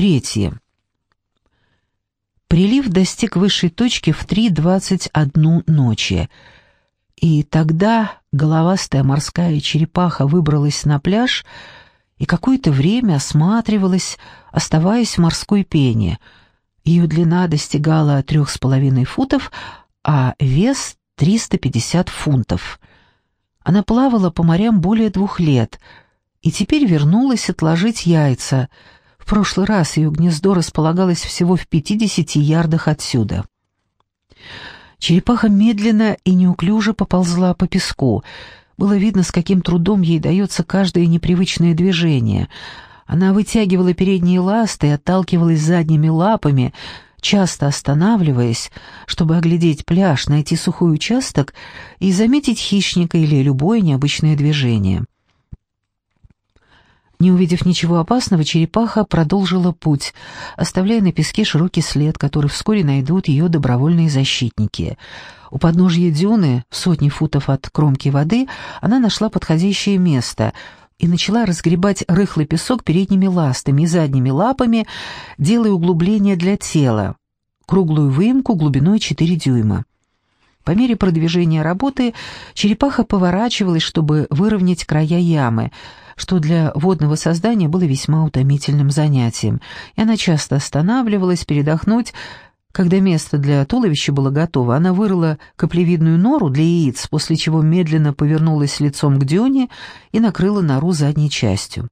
Третье. Прилив достиг высшей точки в 3.21 ночи, и тогда головастая морская черепаха выбралась на пляж и какое-то время осматривалась, оставаясь в морской пене. Ее длина достигала трех с половиной футов, а вес — 350 фунтов. Она плавала по морям более двух лет и теперь вернулась отложить яйца — в прошлый раз ее гнездо располагалось всего в 50 ярдах отсюда. Черепаха медленно и неуклюже поползла по песку. Было видно, с каким трудом ей дается каждое непривычное движение. Она вытягивала передние ласты и отталкивалась задними лапами, часто останавливаясь, чтобы оглядеть пляж, найти сухой участок и заметить хищника или любое необычное движение. Не увидев ничего опасного, черепаха продолжила путь, оставляя на песке широкий след, который вскоре найдут ее добровольные защитники. У подножья дюны, в сотни футов от кромки воды, она нашла подходящее место и начала разгребать рыхлый песок передними ластами и задними лапами, делая углубление для тела, круглую выемку глубиной 4 дюйма. По мере продвижения работы черепаха поворачивалась, чтобы выровнять края ямы — что для водного создания было весьма утомительным занятием, и она часто останавливалась передохнуть, когда место для туловища было готово, она вырыла каплевидную нору для яиц, после чего медленно повернулась лицом к дюне и накрыла нору задней частью.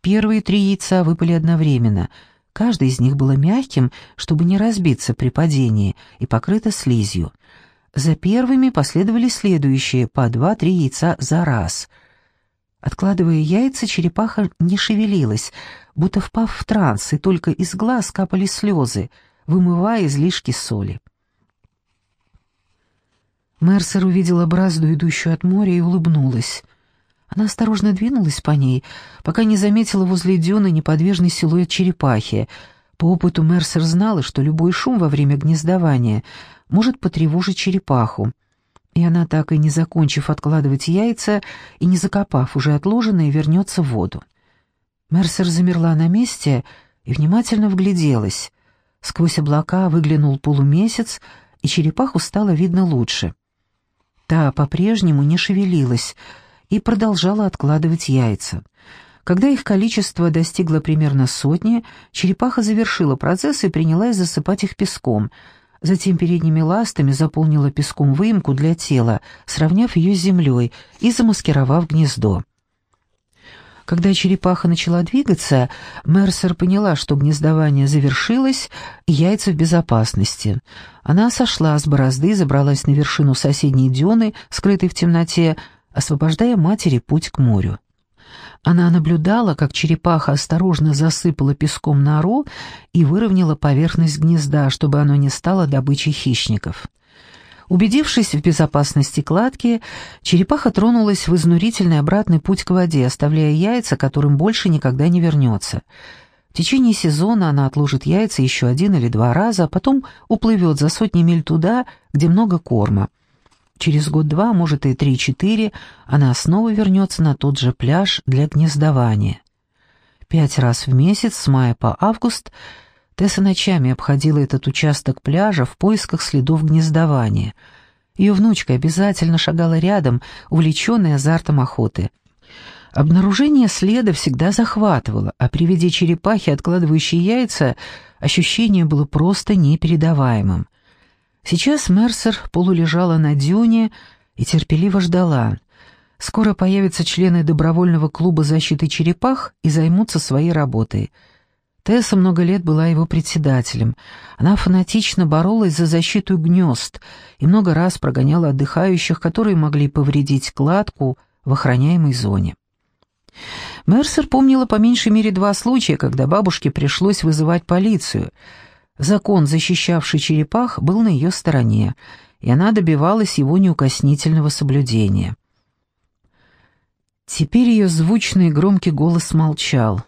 Первые три яйца выпали одновременно. Каждое из них было мягким, чтобы не разбиться при падении, и покрыто слизью. За первыми последовали следующие, по два-три яйца за раз — Откладывая яйца, черепаха не шевелилась, будто впав в транс, и только из глаз капали слезы, вымывая излишки соли. Мерсер увидела бразду, идущую от моря, и улыбнулась. Она осторожно двинулась по ней, пока не заметила возле дюны неподвижный силуэт черепахи. По опыту Мерсер знала, что любой шум во время гнездования может потревожить черепаху. И она, так и не закончив откладывать яйца и не закопав уже отложенные, вернется в воду. Мерсер замерла на месте и внимательно вгляделась. Сквозь облака выглянул полумесяц, и черепаху стало видно лучше. Та по-прежнему не шевелилась и продолжала откладывать яйца. Когда их количество достигло примерно сотни, черепаха завершила процесс и принялась засыпать их песком — Затем передними ластами заполнила песком выемку для тела, сравняв ее с землей и замаскировав гнездо. Когда черепаха начала двигаться, Мерсер поняла, что гнездование завершилось, и яйца в безопасности. Она сошла с борозды, забралась на вершину соседней дюны, скрытой в темноте, освобождая матери путь к морю. Она наблюдала, как черепаха осторожно засыпала песком нору и выровняла поверхность гнезда, чтобы оно не стало добычей хищников. Убедившись в безопасности кладки, черепаха тронулась в изнурительный обратный путь к воде, оставляя яйца, которым больше никогда не вернется. В течение сезона она отложит яйца еще один или два раза, а потом уплывет за сотни миль туда, где много корма. Через год-два, может и три-четыре, она снова вернется на тот же пляж для гнездования. Пять раз в месяц, с мая по август, Тесса ночами обходила этот участок пляжа в поисках следов гнездования. Ее внучка обязательно шагала рядом, увлеченная азартом охоты. Обнаружение следа всегда захватывало, а при виде черепахи, откладывающей яйца, ощущение было просто непередаваемым. Сейчас Мерсер полулежала на дюне и терпеливо ждала. Скоро появятся члены добровольного клуба защиты черепах и займутся своей работой. Тесса много лет была его председателем. Она фанатично боролась за защиту гнезд и много раз прогоняла отдыхающих, которые могли повредить кладку в охраняемой зоне. Мерсер помнила по меньшей мере два случая, когда бабушке пришлось вызывать полицию — Закон, защищавший черепах, был на ее стороне, и она добивалась его неукоснительного соблюдения. Теперь ее звучный и громкий голос молчал,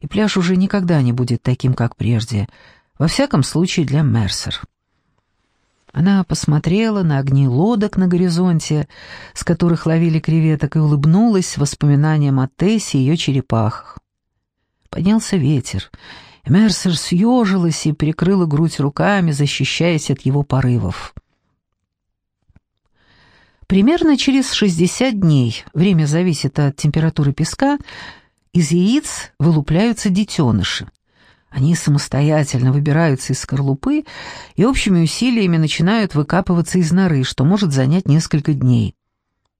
и пляж уже никогда не будет таким, как прежде, во всяком случае для Мерсер. Она посмотрела на огни лодок на горизонте, с которых ловили креветок, и улыбнулась воспоминаниям о Тессе и ее черепахах. Поднялся ветер, Мерсер съежилась и прикрыла грудь руками, защищаясь от его порывов. Примерно через 60 дней, время зависит от температуры песка, из яиц вылупляются детеныши. Они самостоятельно выбираются из скорлупы и общими усилиями начинают выкапываться из норы, что может занять несколько дней.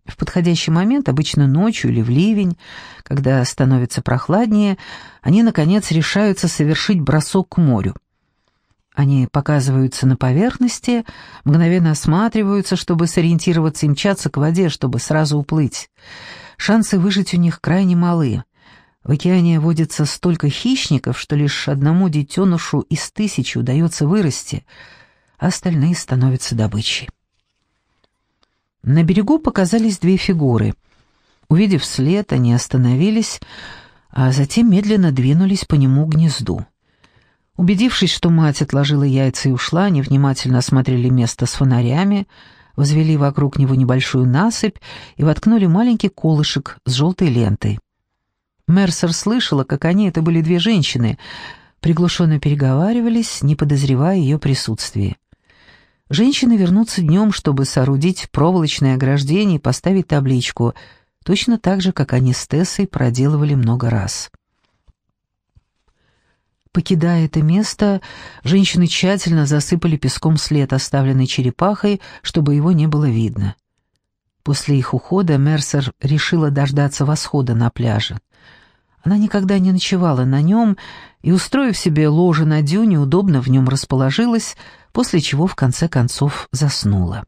В подходящий момент, обычно ночью или в ливень, когда становится прохладнее, они, наконец, решаются совершить бросок к морю. Они показываются на поверхности, мгновенно осматриваются, чтобы сориентироваться и мчаться к воде, чтобы сразу уплыть. Шансы выжить у них крайне малы. В океане водится столько хищников, что лишь одному детенышу из тысячи удается вырасти, а остальные становятся добычей. На берегу показались две фигуры. Увидев след, они остановились, а затем медленно двинулись по нему к гнезду. Убедившись, что мать отложила яйца и ушла, они внимательно осмотрели место с фонарями, возвели вокруг него небольшую насыпь и воткнули маленький колышек с желтой лентой. Мерсер слышала, как они, это были две женщины, приглушенно переговаривались, не подозревая ее присутствия. Женщины вернутся днем, чтобы соорудить проволочное ограждение и поставить табличку, точно так же, как они с Тессой проделывали много раз. Покидая это место, женщины тщательно засыпали песком след, оставленный черепахой, чтобы его не было видно. После их ухода Мерсер решила дождаться восхода на пляже. Она никогда не ночевала на нем и, устроив себе ложе на дюне, удобно в нем расположилась, после чего в конце концов заснула.